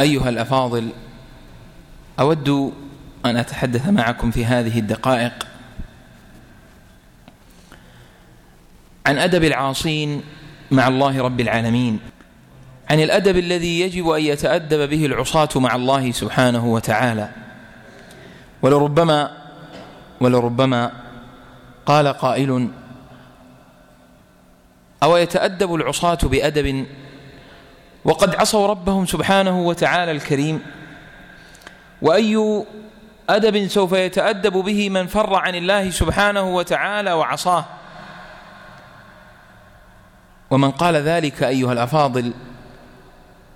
أيها الأفاضل أود أن أتحدث معكم في هذه الدقائق عن أدب العاصين مع الله رب العالمين عن الأدب الذي يجب أن يتأدب به العصاة مع الله سبحانه وتعالى. ولربما ولربما قال قائل أو يتأدب العصاة بأدب وقد عصوا ربهم سبحانه وتعالى الكريم. وأي أدب سوف يتأدب به من فر عن الله سبحانه وتعالى وعصاه. ومن قال ذلك أيها الأفاضل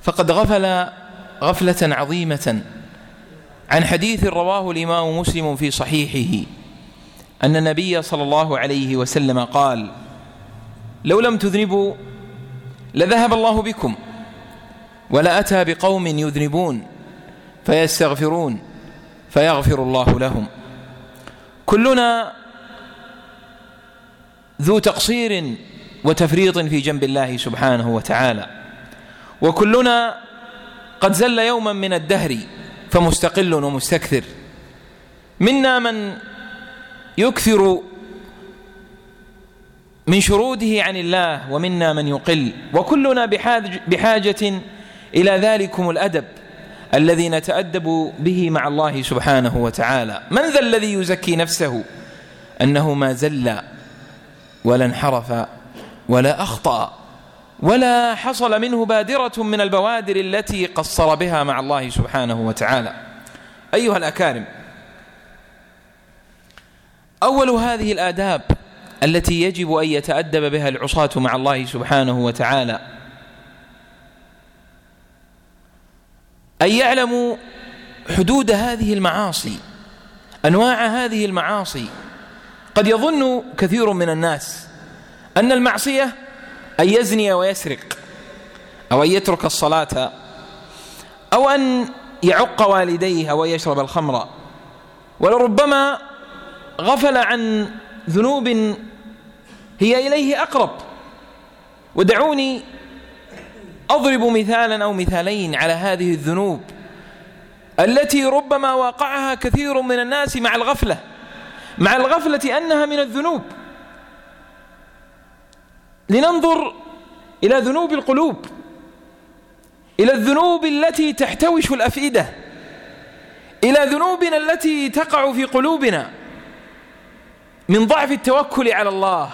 فقد غفل غفلة عظيمة عن حديث رواه الإمام مسلم في صحيحه أن النبي صلى الله عليه وسلم قال لو لم تذنبوا لذهب الله بكم ولأتى بقوم يذنبون فيستغفرون فيغفر الله لهم. كلنا ذو تقصير وتفريط في جنب الله سبحانه وتعالى وكلنا قد زل يوما من الدهر فمستقل ومستكثر. منا من يكثر من شروده عن الله ومنا من يقل. وكلنا بحاجة إلى ذلكم الأدب الذي نتأدب به مع الله سبحانه وتعالى. من ذا الذي يزكي نفسه؟ أنه ما زل ولا انحرف ولا أخطأ ولا حصل منه بادرة من البوادر التي قصر بها مع الله سبحانه وتعالى. أيها الأكارم أول هذه الآداب التي يجب أن يتأدب بها العصاة مع الله سبحانه وتعالى أن يعلموا حدود هذه المعاصي أنواع هذه المعاصي. قد يظن كثير من الناس أن المعصية أن يزني ويسرق أو أن يترك الصلاة أو أن يعق والديه أو يشرب الخمر. ولربما غفل عن ذنوب هي إليه أقرب. ودعوني أضرب مثالا أو مثالين على هذه الذنوب التي ربما واقعها كثير من الناس مع الغفلة مع الغفلة أنها من الذنوب. لننظر إلى ذنوب القلوب إلى الذنوب التي تحتوش الأفئدة إلى ذنوبنا التي تقع في قلوبنا من ضعف التوكل على الله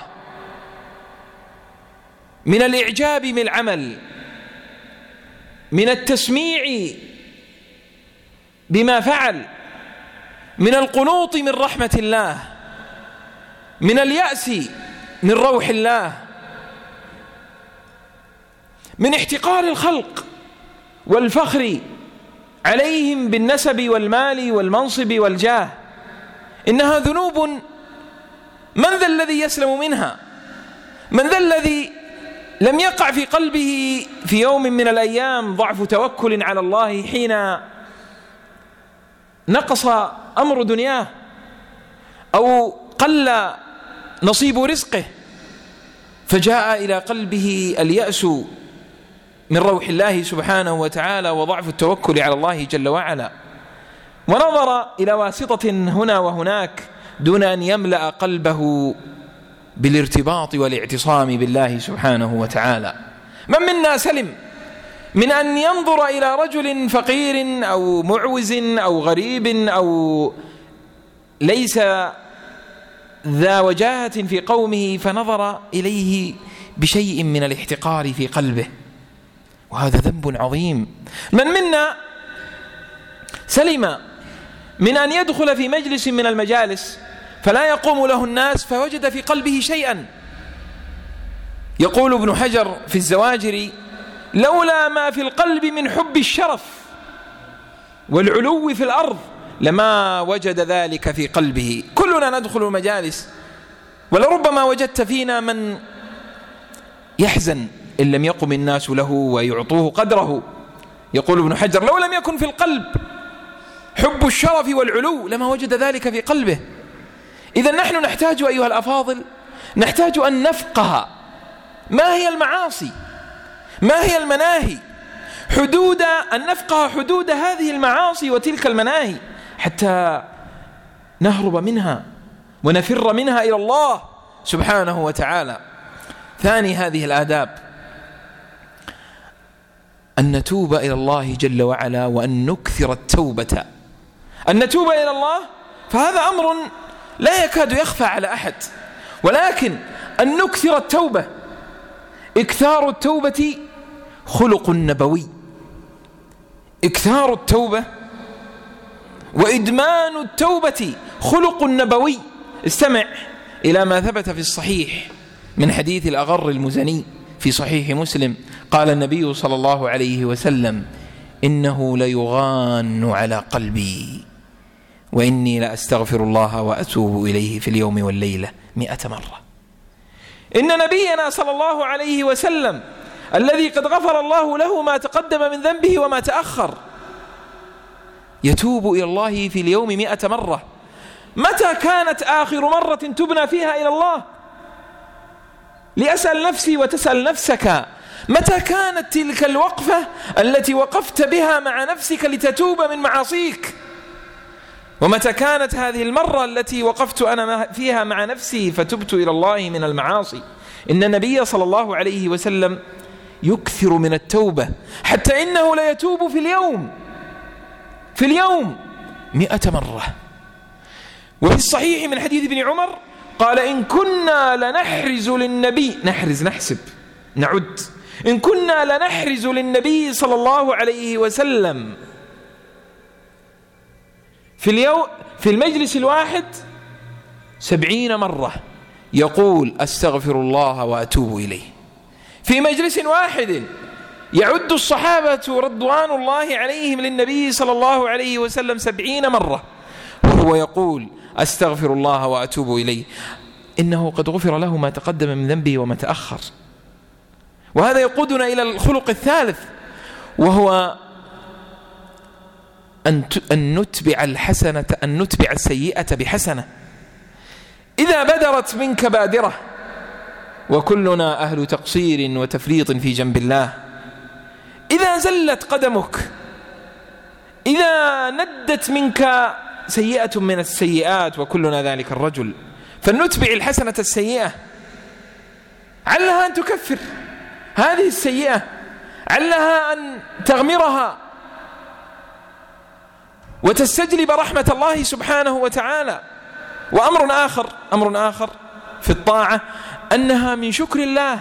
من الإعجاب من العمل. من التسميع بما فعل من القنوط من رحمة الله من اليأس من روح الله من احتقار الخلق والفخر عليهم بالنسب والمال والمنصب والجاه. إنها ذنوب من ذا الذي يسلم منها؟ من ذا الذي لم يقع في قلبه في يوم من الأيام ضعف توكل على الله حين نقص أمر دنياه أو قل نصيب رزقه فجاء إلى قلبه اليأس من روح الله سبحانه وتعالى وضعف التوكل على الله جل وعلا. ونظر إلى واسطة هنا وهناك دون أن يملأ قلبه. بالارتباط والاعتصام بالله سبحانه وتعالى. من منا سلم من أن ينظر إلى رجل فقير أو معوز أو غريب أو ليس ذا وجاهة في قومه فنظر إليه بشيء من الاحتقار في قلبه. وهذا ذنب عظيم. من منا سلم من أن يدخل في مجلس من المجالس فلا يقوم له الناس فوجد في قلبه شيئا. يقول ابن حجر في الزواجر لولا ما في القلب من حب الشرف والعلو في الأرض لما وجد ذلك في قلبه. كلنا ندخل المجالس ولربما وجدت فينا من يحزن إن لم يقم الناس له ويعطوه قدره. يقول ابن حجر لو لم يكن في القلب حب الشرف والعلو لما وجد ذلك في قلبه. إذا نحن نحتاج أيها الأفاضل نحتاج أن نفقه. ما هي المعاصي؟ ما هي المناهي؟ حدود أن نفقه حدود هذه المعاصي وتلك المناهي حتى نهرب منها ونفر منها إلى الله سبحانه وتعالى. ثاني هذه الآداب. أن نتوب إلى الله جل وعلا وأن نكثر التوبة. أن نتوب إلى الله فهذا أمر لا يكاد يخفى على أحد. ولكن أن نكثر التوبة. إكثار التوبة خلق نبوي. إكثار التوبة وإدمان التوبة خلق نبوي. استمع إلى ما ثبت في الصحيح من حديث الأغر المزني في صحيح مسلم. قال النبي صلى الله عليه وسلم إنه ليغان على قلبي. وإني لأستغفر الله وأتوب إليه في اليوم والليلة مئة مرة. إن نبينا صلى الله عليه وسلم الذي قد غفر الله له ما تقدم من ذنبه وما تأخر يتوب إلى الله في اليوم مئة مرة. متى كانت آخر مرة تبنى فيها إلى الله؟ لأسأل نفسي وتسأل نفسك. متى كانت تلك الوقفة التي وقفت بها مع نفسك لتتوب من معاصيك؟ ومتى كانت هذه المرة التي وقفت أنا فيها مع نفسي فتبت إلى الله من المعاصي. إن النبي صلى الله عليه وسلم يكثر من التوبة حتى إنه ليتوب في اليوم. في اليوم مئة مرة. وفي الصحيح من حديث ابن عمر قال إن كنا لنحرز للنبي نحرز نحسب. نعد. إن كنا لنحرز للنبي صلى الله عليه وسلم في اليوم في المجلس الواحد سبعين مرة يقول أستغفر الله وأتوب إليه. في مجلس واحد يعد الصحابة رضوان الله عليهم للنبي صلى الله عليه وسلم سبعين مرة. وهو يقول أستغفر الله وأتوب إليه. إنه قد غفر له ما تقدم من ذنبه وما تأخر. وهذا يقودنا إلى الخلق الثالث. وهو أن أن نتبع الحسنة أن نتبع السيئة بحسنة. إذا بدرت منك بادرة وكلنا أهل تقصير وتفريط في جنب الله. إذا زلت قدمك إذا ندت منك سيئة من السيئات وكلنا ذلك الرجل. فلنتبع الحسنة السيئة. علها أن تكفر هذه السيئة. علها أن تغمرها. وتستجلب رحمة الله سبحانه وتعالى. وأمر آخر أمر آخر في الطاعة أنها من شكر الله.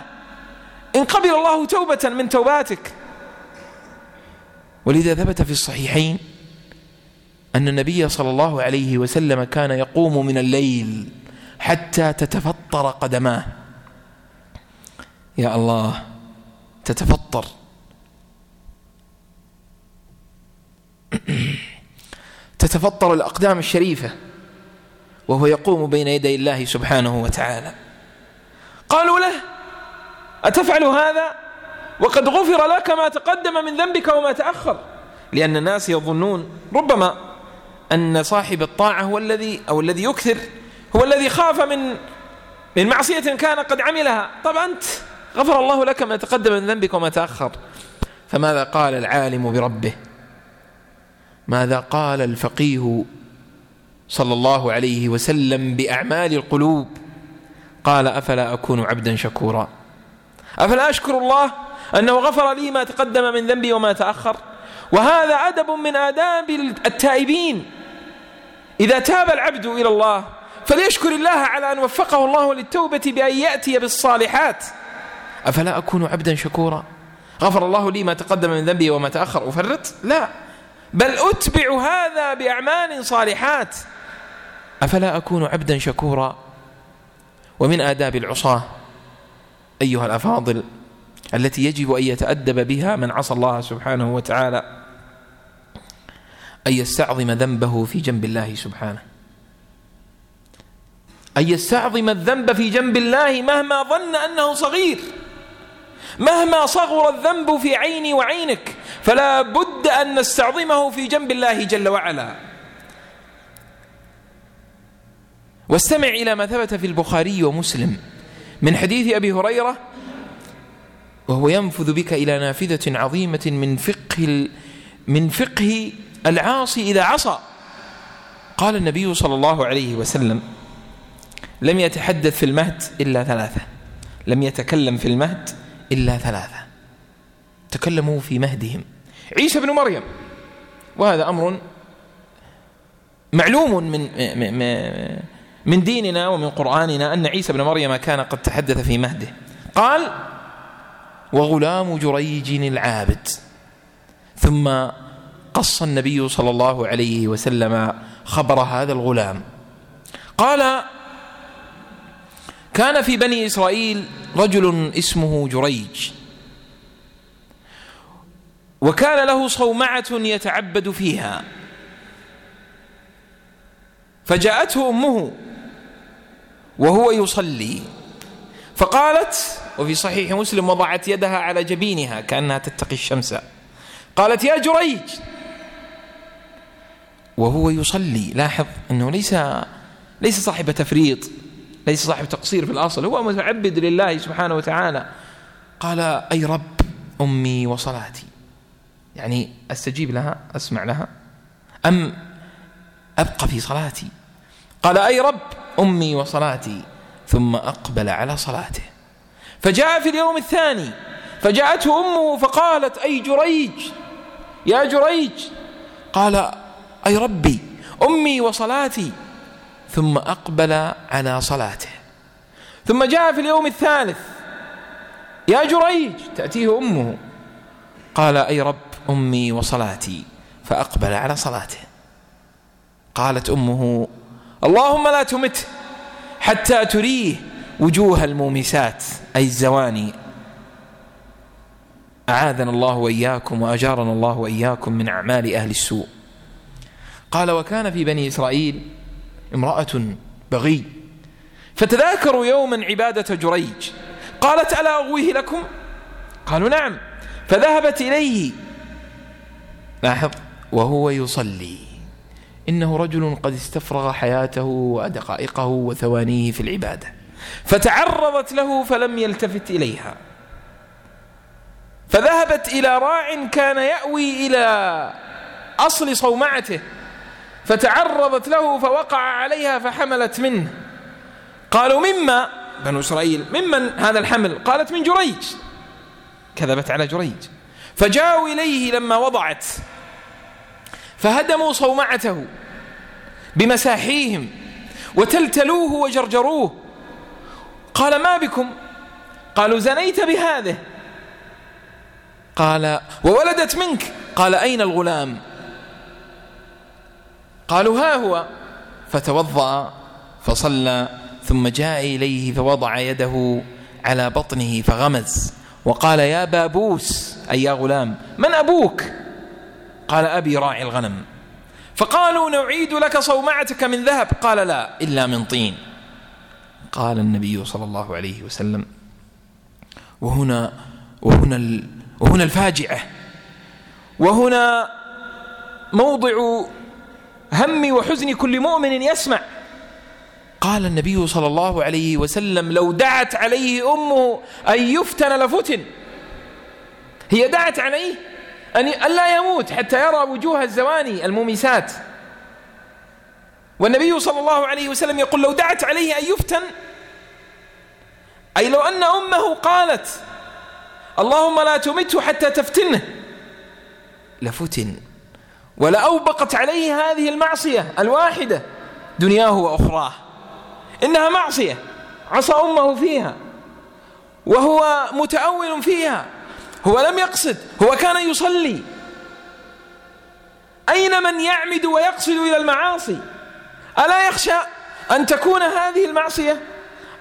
إن قبل الله توبة من توباتك. ولذا ثبت في الصحيحين أن النبي صلى الله عليه وسلم كان يقوم من الليل حتى تتفطر قدماه. يا الله تتفطر. تتفطر الأقدام الشريفة وهو يقوم بين يدي الله سبحانه وتعالى. قالوا له أتفعل هذا؟ وقد غفر لك ما تقدم من ذنبك وما تأخر. لأن الناس يظنون ربما أن صاحب الطاعة هو الذي أو الذي يكثر هو الذي خاف من من معصية كان قد عملها. طبعا أنت غفر الله لك ما تقدم من ذنبك وما تأخر. فماذا قال العالم بربه؟ ماذا قال الفقيه صلى الله عليه وسلم بأعمال القلوب؟ قال أفلا أكون عبدا شكورا؟ أفلا أشكر الله أنه غفر لي ما تقدم من ذنبي وما تأخر؟ وهذا أدب من آداب التائبين. إذا تاب العبد إلى الله فليشكر الله على أن وفقه الله للتوبة بأن يأتي بالصالحات. أفلا أكون عبدا شكورا؟ غفر الله لي ما تقدم من ذنبي وما تأخر؟ أفرط؟ لا. بل أتبع هذا بأعمال صالحات. أفلا أكون عبدا شكورا؟ ومن آداب العصاة أيها الأفاضل التي يجب أن يتأدب بها من عصى الله سبحانه وتعالى أن يستعظم ذنبه في جنب الله سبحانه. أن يستعظم الذنب في جنب الله مهما ظن أنه صغير مهما صغر الذنب في عيني وعينك فلا بد أن نستعظمه في جنب الله جل وعلا. واستمع إلى ما ثبت في البخاري ومسلم من حديث أبي هريرة وهو ينفذ بك إلى نافذة عظيمة من فقه من فقه العاصي إذا عصى. قال النبي صلى الله عليه وسلم لم يتحدث في المهد إلا ثلاثة لم يتكلم في المهد إلا ثلاثة تكلموا في مهدهم. عيسى بن مريم. وهذا أمر معلوم من من ديننا ومن قرآننا أن عيسى بن مريم كان قد تحدث في مهده. قال وغلام جريج العابد. ثم قص النبي صلى الله عليه وسلم خبر هذا الغلام. قال كان في بني إسرائيل رجل اسمه جريج. وكان له صومعة يتعبد فيها. فجاءته أمه وهو يصلي. فقالت وفي صحيح مسلم وضعت يدها على جبينها كأنها تتقي الشمس. قالت يا جريج. وهو يصلي. لاحظ أنه ليس ليس صاحب تفريط ليس صاحب تقصير في الأصل هو متعبد لله سبحانه وتعالى. قال أي رب أمي وصلاتي. يعني أستجيب لها أسمع لها أم أبقى في صلاتي؟ قال أي رب أمي وصلاتي. ثم أقبل على صلاته. فجاء في اليوم الثاني فجاءته أمه فقالت أي جريج يا جريج. قال أي ربي أمي وصلاتي. ثم أقبل على صلاته. ثم جاء في اليوم الثالث يا جريج تأتيه أمه. قال أي رب أمي وصلاتي فأقبل على صلاته. قالت أمه اللهم لا تمته حتى تريه وجوه المومسات أي الزواني. أعاذنا الله وإياكم وأجارنا الله وإياكم من أعمال أهل السوء. قال وكان في بني إسرائيل امرأة بغي فتذاكروا يوما عبادة جريج. قالت ألا أغويه لكم؟ قالوا نعم. فذهبت إليه لاحظ؟ وهو يصلي. إنه رجل قد استفرغ حياته ودقائقه وثوانيه في العبادة. فتعرضت له فلم يلتفت إليها. فذهبت إلى راع كان يأوي إلى أصل صومعته. فتعرضت له فوقع عليها فحملت منه. قالوا مما بنو إسرائيل ممن هذا الحمل؟ قالت من جريج. كذبت على جريج. فجاءوا إليه لما وضعت فهدموا صومعته بمساحيهم وتلتلوه وجرجروه. قال ما بكم؟ قالوا زنيت بهذه. قال وولدت منك؟ قال أين الغلام؟ قالوا ها هو. فتوضأ فصلى ثم جاء إليه فوضع يده على بطنه فغمز وقال يا بابوس أي يا غلام من أبوك؟ قال أبي راعي الغنم. فقالوا نعيد لك صومعتك من ذهب. قال لا إلا من طين. قال النبي صلى الله عليه وسلم وهنا وهنا وهنا الفاجعة. وهنا موضع هم وحزن كل مؤمن يسمع. قال النبي صلى الله عليه وسلم لو دعت عليه أمه أن يفتن لفتن هي دعت عليه أن لا يموت حتى يرى وجوه الزواني المومسات. والنبي صلى الله عليه وسلم يقول لو دعت عليه أن يفتن أي لو أن أمه قالت اللهم لا تمته حتى تفتنه لفتن. ولأوبقت عليه هذه المعصية الواحدة دنياه وأخراه. إنها معصية عصى أمه فيها وهو متأول فيها. هو لم يقصد هو كان يصلي. أين من يعمد ويقصد إلى المعاصي؟ ألا يخشى أن تكون هذه المعصية؟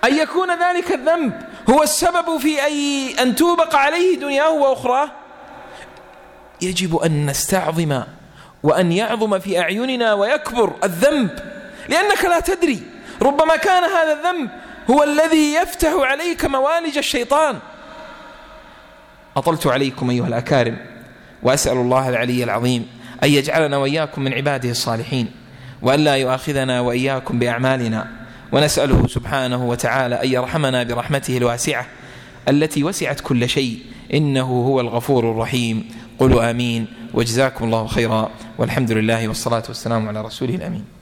أن يكون ذلك الذنب هو السبب في أي أن توبق عليه دنياه وأخراه؟ يجب أن نستعظم وأن يعظم في أعيننا ويكبر الذنب لأنك لا تدري. ربما كان هذا الذنب هو الذي يفتح عليك موالج الشيطان. أطلت عليكم أيها الأكارم وأسأل الله العلي العظيم أن يجعلنا وإياكم من عباده الصالحين وأن لا يؤاخذنا وإياكم بأعمالنا ونسأله سبحانه وتعالى أن يرحمنا برحمته الواسعة التي وسعت كل شيء إنه هو الغفور الرحيم. قولوا آمين وجزاكم الله خيرا والحمد لله والصلاة والسلام على رسوله الأمين.